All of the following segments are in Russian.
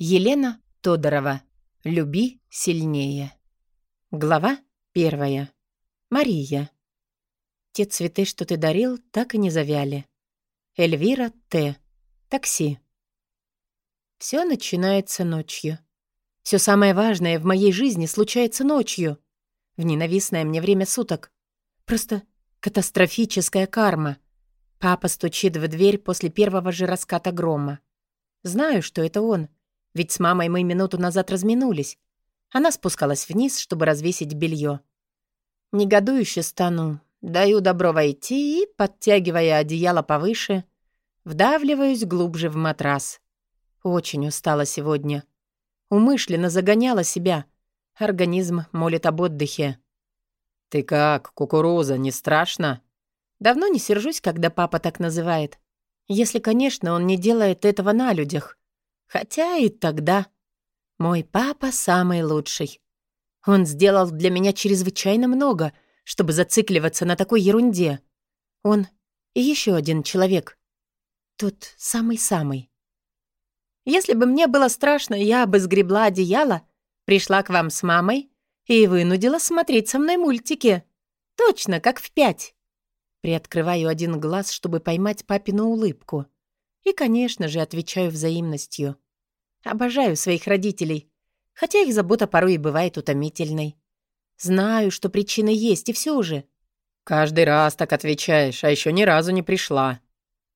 Елена Тодорова. Люби сильнее. Глава первая. Мария. Те цветы, что ты дарил, так и не завяли. Эльвира Т. Такси. Все начинается ночью. Все самое важное в моей жизни случается ночью. В ненавистное мне время суток. Просто катастрофическая карма. Папа стучит в дверь после первого же раската грома. Знаю, что это он — ведь с мамой мы минуту назад разминулись. Она спускалась вниз, чтобы развесить белье. Негодующе стану, даю добро войти и, подтягивая одеяло повыше, вдавливаюсь глубже в матрас. Очень устала сегодня. Умышленно загоняла себя. Организм молит об отдыхе. «Ты как, кукуруза, не страшно?» Давно не сержусь, когда папа так называет. Если, конечно, он не делает этого на людях. Хотя и тогда мой папа самый лучший. Он сделал для меня чрезвычайно много, чтобы зацикливаться на такой ерунде. Он и еще один человек. Тот самый-самый. Если бы мне было страшно, я бы сгребла одеяло, пришла к вам с мамой и вынудила смотреть со мной мультики. Точно, как в пять. Приоткрываю один глаз, чтобы поймать папину улыбку. И, конечно же, отвечаю взаимностью. Обожаю своих родителей, хотя их забота порой и бывает утомительной. Знаю, что причины есть, и все же. Каждый раз так отвечаешь, а еще ни разу не пришла.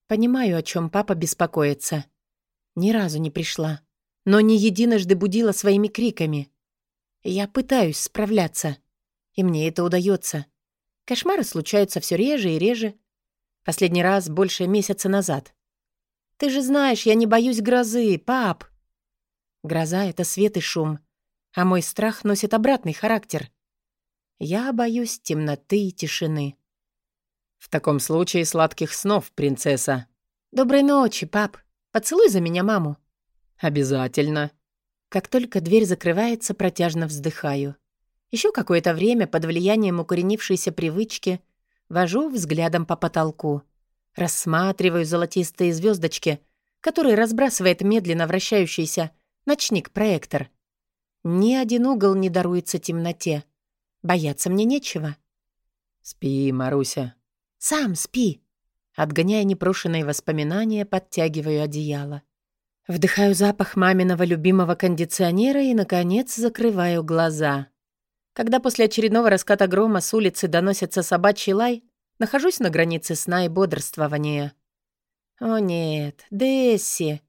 Понимаю, о чем папа беспокоится. Ни разу не пришла, но не единожды будила своими криками. Я пытаюсь справляться, и мне это удается. Кошмары случаются все реже и реже. Последний раз больше месяца назад. Ты же знаешь, я не боюсь грозы, пап. Гроза — это свет и шум, а мой страх носит обратный характер. Я боюсь темноты и тишины. «В таком случае сладких снов, принцесса». «Доброй ночи, пап. Поцелуй за меня маму». «Обязательно». Как только дверь закрывается, протяжно вздыхаю. Еще какое-то время под влиянием укоренившейся привычки вожу взглядом по потолку. Рассматриваю золотистые звездочки, которые разбрасывает медленно вращающийся Ночник-проектор. Ни один угол не даруется темноте. Бояться мне нечего. «Спи, Маруся». «Сам спи». Отгоняя непрошенные воспоминания, подтягиваю одеяло. Вдыхаю запах маминого любимого кондиционера и, наконец, закрываю глаза. Когда после очередного раската грома с улицы доносится собачий лай, нахожусь на границе сна и бодрствования. О нет, Десси,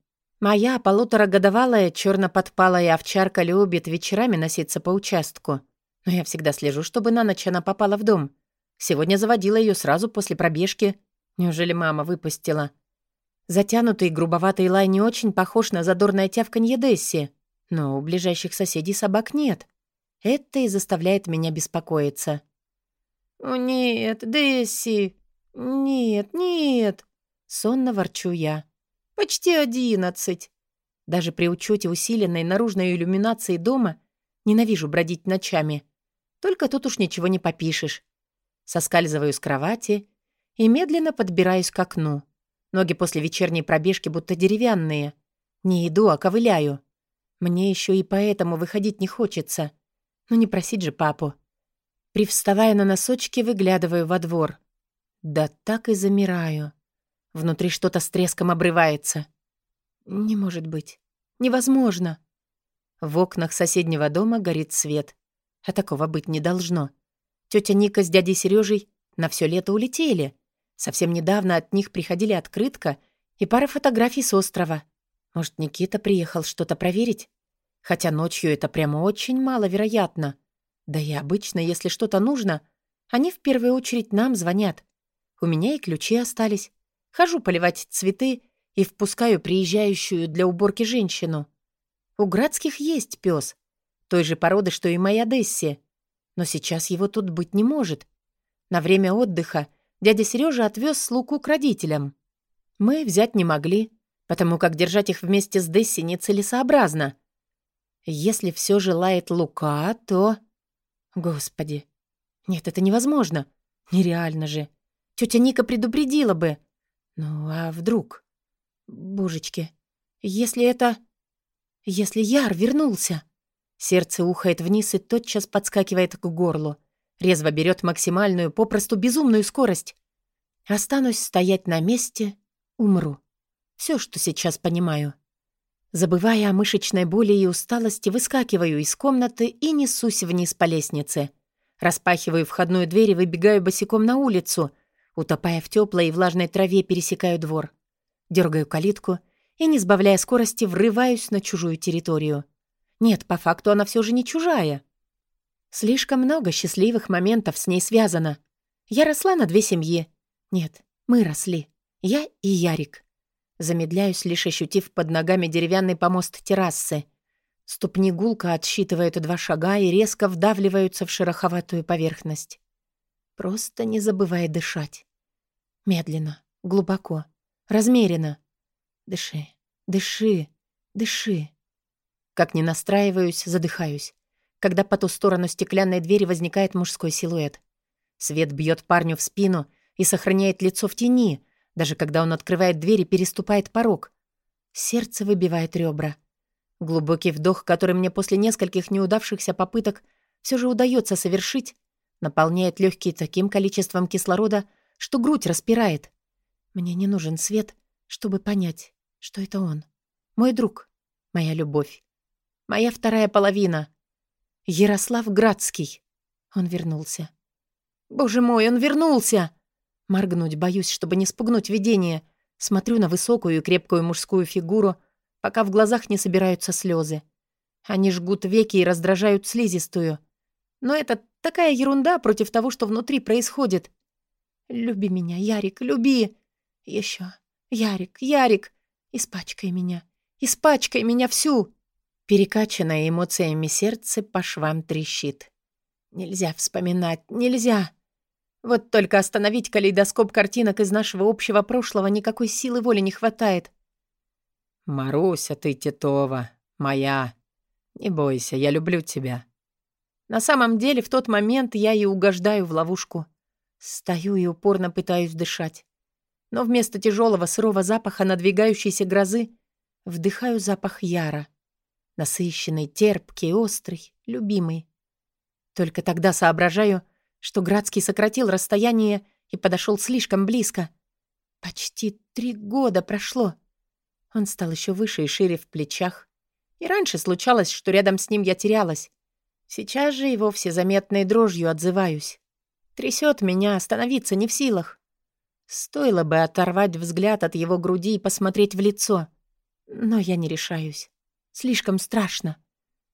Моя полуторагодовалая черно-подпалая овчарка любит вечерами носиться по участку. Но я всегда слежу, чтобы на ночь она попала в дом. Сегодня заводила ее сразу после пробежки. Неужели мама выпустила? Затянутый грубоватый лай не очень похож на задорное тявканье Десси. Но у ближайших соседей собак нет. Это и заставляет меня беспокоиться. «О, нет, Десси! Нет, нет!» Сонно ворчу я. Почти одиннадцать. Даже при учете усиленной наружной иллюминации дома ненавижу бродить ночами. Только тут уж ничего не попишешь. Соскальзываю с кровати и медленно подбираюсь к окну. Ноги после вечерней пробежки будто деревянные. Не иду, а ковыляю. Мне еще и поэтому выходить не хочется. Ну не просить же папу. Привставая на носочки, выглядываю во двор. Да так и замираю. Внутри что-то с треском обрывается. Не может быть. Невозможно. В окнах соседнего дома горит свет. А такого быть не должно. Тетя Ника с дядей Сережей на все лето улетели. Совсем недавно от них приходили открытка и пара фотографий с острова. Может, Никита приехал что-то проверить? Хотя ночью это прямо очень маловероятно. Да и обычно, если что-то нужно, они в первую очередь нам звонят. У меня и ключи остались. Хожу поливать цветы и впускаю приезжающую для уборки женщину. У Градских есть пес, той же породы, что и моя Десси. Но сейчас его тут быть не может. На время отдыха дядя Сережа отвез Луку к родителям. Мы взять не могли, потому как держать их вместе с Десси нецелесообразно. Если все желает Лука, то... Господи. Нет, это невозможно. Нереально же. Тетя Ника предупредила бы. Ну, а вдруг? Божечки, если это... Если Яр вернулся? Сердце ухает вниз и тотчас подскакивает к горлу. Резво берет максимальную, попросту безумную скорость. Останусь стоять на месте, умру. Все, что сейчас понимаю. Забывая о мышечной боли и усталости, выскакиваю из комнаты и несусь вниз по лестнице. Распахиваю входную дверь и выбегаю босиком на улицу. Утопая в теплой и влажной траве, пересекаю двор. Дергаю калитку и, не сбавляя скорости, врываюсь на чужую территорию. Нет, по факту она все же не чужая. Слишком много счастливых моментов с ней связано. Я росла на две семьи. Нет, мы росли. Я и Ярик. Замедляюсь, лишь ощутив под ногами деревянный помост террасы. Ступни гулко отсчитывают два шага и резко вдавливаются в шероховатую поверхность. Просто не забывай дышать. Медленно, глубоко, размеренно. Дыши, дыши, дыши. Как не настраиваюсь, задыхаюсь. Когда по ту сторону стеклянной двери возникает мужской силуэт. Свет бьет парню в спину и сохраняет лицо в тени, даже когда он открывает дверь и переступает порог. Сердце выбивает ребра. Глубокий вдох, который мне после нескольких неудавшихся попыток все же удается совершить, наполняет легкие таким количеством кислорода, что грудь распирает. Мне не нужен свет, чтобы понять, что это он. Мой друг, моя любовь, моя вторая половина. Ярослав Градский. Он вернулся. Боже мой, он вернулся! Моргнуть боюсь, чтобы не спугнуть видение. Смотрю на высокую и крепкую мужскую фигуру, пока в глазах не собираются слезы. Они жгут веки и раздражают слизистую. Но это такая ерунда против того, что внутри происходит. Люби меня, Ярик, люби. Еще. Ярик, Ярик, испачкай меня. Испачкай меня всю. Перекачанное эмоциями сердце по швам трещит. Нельзя вспоминать, нельзя. Вот только остановить калейдоскоп картинок из нашего общего прошлого никакой силы воли не хватает. «Маруся ты, Титова, моя. Не бойся, я люблю тебя». На самом деле, в тот момент я и угождаю в ловушку. Стою и упорно пытаюсь дышать. Но вместо тяжелого сырого запаха надвигающейся грозы вдыхаю запах яра. Насыщенный, терпкий, острый, любимый. Только тогда соображаю — что Градский сократил расстояние и подошел слишком близко. Почти три года прошло. Он стал еще выше и шире в плечах. И раньше случалось, что рядом с ним я терялась. Сейчас же и вовсе заметной дрожью отзываюсь. Трясет меня, остановиться не в силах. Стоило бы оторвать взгляд от его груди и посмотреть в лицо. Но я не решаюсь. Слишком страшно.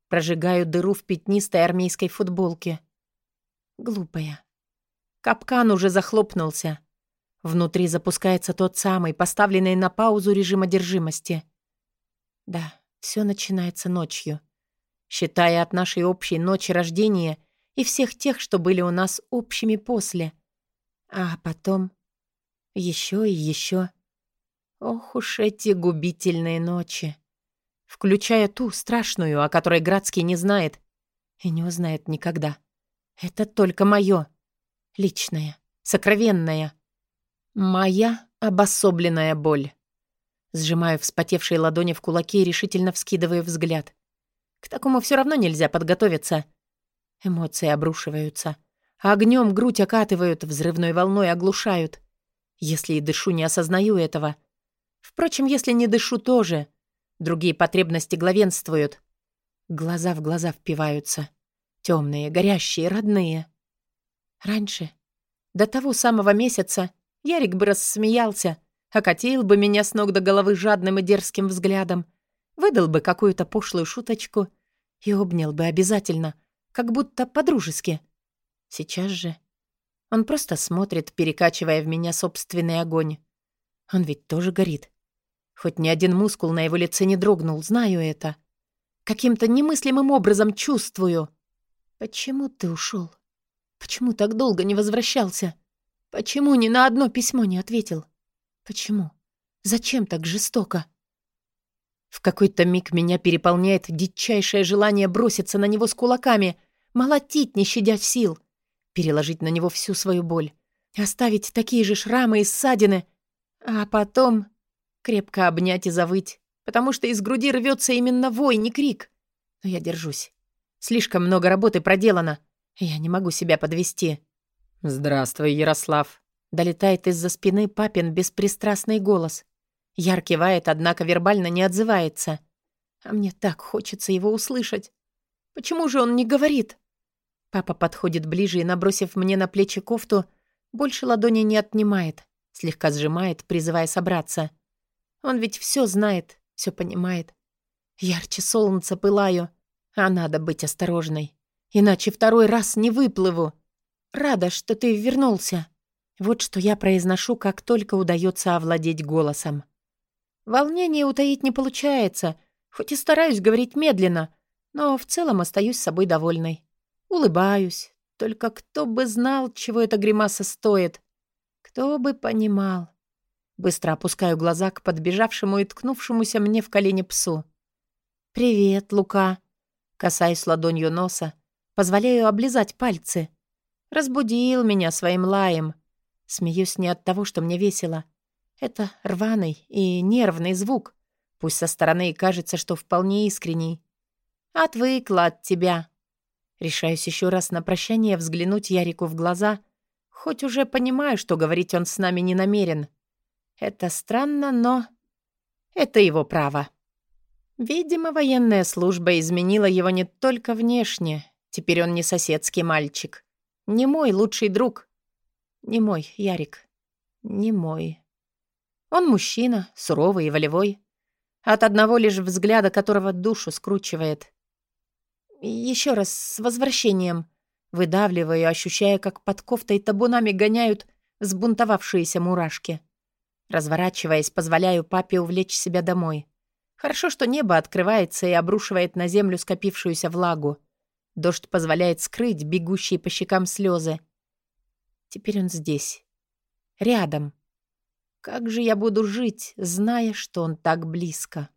Прожигаю дыру в пятнистой армейской футболке. Глупая. Капкан уже захлопнулся. Внутри запускается тот самый, поставленный на паузу режим одержимости. Да, все начинается ночью. Считая от нашей общей ночи рождения и всех тех, что были у нас общими после. А потом еще и еще. Ох уж эти губительные ночи. Включая ту страшную, о которой Градский не знает и не узнает никогда. Это только мое. Личное. Сокровенное. Моя обособленная боль. Сжимаю вспотевшие ладони в кулаки и решительно вскидываю взгляд. К такому все равно нельзя подготовиться. Эмоции обрушиваются. Огнем грудь окатывают, взрывной волной оглушают. Если и дышу, не осознаю этого. Впрочем, если не дышу, тоже. Другие потребности главенствуют. Глаза в глаза впиваются. Темные, горящие, родные. Раньше, до того самого месяца, Ярик бы рассмеялся, окатил бы меня с ног до головы жадным и дерзким взглядом, выдал бы какую-то пошлую шуточку и обнял бы обязательно, как будто по-дружески. Сейчас же он просто смотрит, перекачивая в меня собственный огонь. Он ведь тоже горит. Хоть ни один мускул на его лице не дрогнул, знаю это. Каким-то немыслимым образом чувствую — «Почему ты ушел? Почему так долго не возвращался? Почему ни на одно письмо не ответил? Почему? Зачем так жестоко?» В какой-то миг меня переполняет дичайшее желание броситься на него с кулаками, молотить, не щадя сил, переложить на него всю свою боль, оставить такие же шрамы и ссадины, а потом крепко обнять и завыть, потому что из груди рвется именно вой, не крик. Но я держусь. Слишком много работы проделано. Я не могу себя подвести. «Здравствуй, Ярослав», — долетает из-за спины папин беспристрастный голос. Яр кивает, однако вербально не отзывается. А мне так хочется его услышать. Почему же он не говорит? Папа подходит ближе и, набросив мне на плечи кофту, больше ладони не отнимает, слегка сжимает, призывая собраться. Он ведь все знает, все понимает. Ярче солнца пылаю, а надо быть осторожной. Иначе второй раз не выплыву. Рада, что ты вернулся. Вот что я произношу, как только удается овладеть голосом. Волнение утаить не получается, хоть и стараюсь говорить медленно, но в целом остаюсь собой довольной. Улыбаюсь. Только кто бы знал, чего эта гримаса стоит. Кто бы понимал. Быстро опускаю глаза к подбежавшему и ткнувшемуся мне в колени псу. «Привет, Лука!» Касаюсь ладонью носа, позволяю облизать пальцы. Разбудил меня своим лаем. Смеюсь не от того, что мне весело. Это рваный и нервный звук. Пусть со стороны и кажется, что вполне искренний. Отвыкла от тебя. Решаюсь еще раз на прощание взглянуть Ярику в глаза, хоть уже понимаю, что говорить он с нами не намерен. Это странно, но... Это его право. Видимо, военная служба изменила его не только внешне. Теперь он не соседский мальчик. Не мой лучший друг. Не мой, Ярик. Не мой. Он мужчина, суровый и волевой. От одного лишь взгляда которого душу скручивает. Еще раз с возвращением. Выдавливаю, ощущая, как под кофтой табунами гоняют взбунтовавшиеся мурашки. Разворачиваясь, позволяю папе увлечь себя домой. Хорошо, что небо открывается и обрушивает на землю скопившуюся влагу. Дождь позволяет скрыть бегущие по щекам слезы. Теперь он здесь. Рядом. Как же я буду жить, зная, что он так близко?